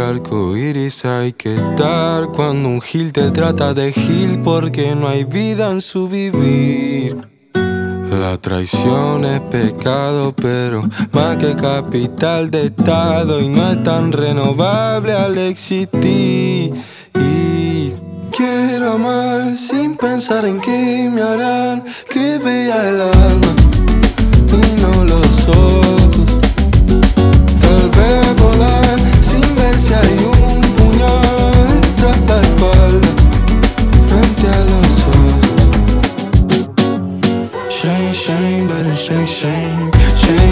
arco iris hay que estar cuando un gil te trata de gil porque no hay vida en su vivir. La traición es pecado, pero más que capital de estado y no es tan renovable al existir. Y quiero amar sin pensar en qué me harán, que vea el alma y no los ojos.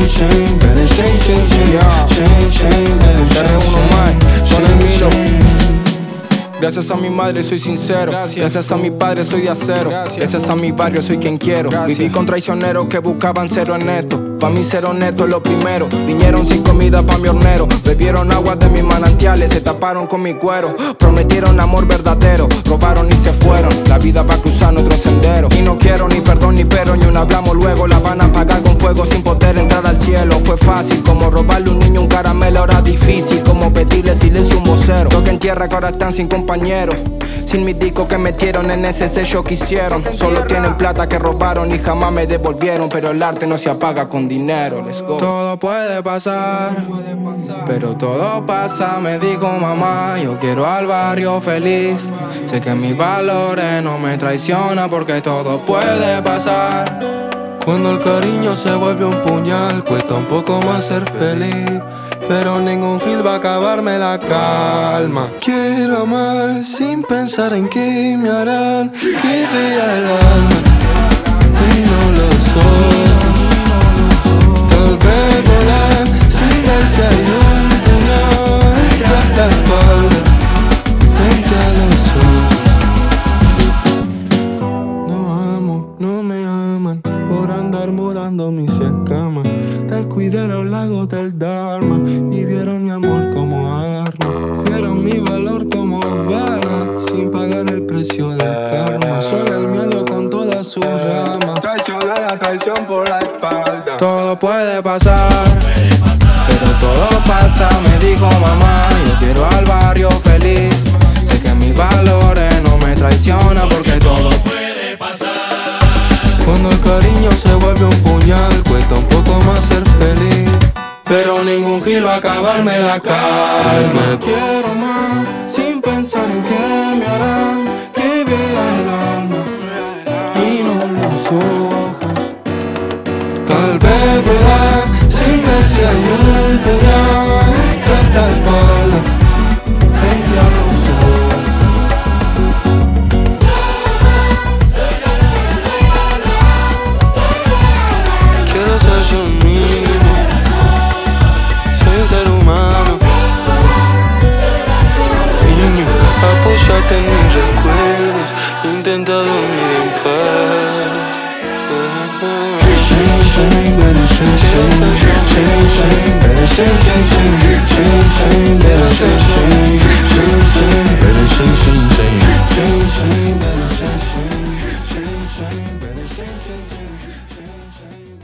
Shame, shame, better shame, shame, shame. Shame, shame, better shame, shame. Shame, shame. Gracias a mi madre soy sincero. Gracias, a mi padre soy de acero. Gracias. a mi barrio soy quien quiero. Viví con traicioneros que buscaban ser honesto. Pa' mí ser honesto es lo primero. Vinieron sin comida pa' mi hornero. Bebieron agua de mis manantiales. Se taparon con mi cuero. Prometieron amor verdadero. Robaron y se fueron. La vida va a cruzar nuestro sendero. Y no quiero ni perdón ni pero. Ni un hablamos luego. La van a apagar con fuego sin poder entrar al cielo. Fue fácil como robarle a un niño un caramelo. Ahora difícil como pedirle silencio un vocero. Lo que en tierra que ahora están sin compañía sin mi disco que metieron en ese sello que hicieron. Solo tienen plata que robaron y jamás me devolvieron. Pero el arte no se apaga con dinero. Let's go. Todo puede pasar, pero todo pasa, me dijo mamá. Yo quiero al barrio feliz. Sé que mis valores no me traicionan porque todo puede pasar. Cuando el cariño se vuelve un puñal, cuesta un poco más ser feliz. Pero ningún gil va a acabarme la calma. Quiero amar sin pensar en qué me harán. Que vea el alma y no los ojos. Mis escamas. Descuidé los lagos del Dharma y vieron mi amor como arma. Vieron mi valor como bala sin pagar el precio del karma. Soy el miedo con todas sus ramas. Traicionar la traición por la espalda. Todo puede pasar, pero todo pasa, me dijo mamá. Yo quiero al barrio cariño se vuelve un puñal, cuesta un poco más ser feliz. Pero ningún gil va a acabarme la calma. Quiero más, sin pensar en qué me harán. Que vea el alma y no los ojos. Tal vez volar sin ver si Change, don't need the aluminum cups. huh changing better changing changing better change, changing better changing changing better change, changing better change, changing better change, changing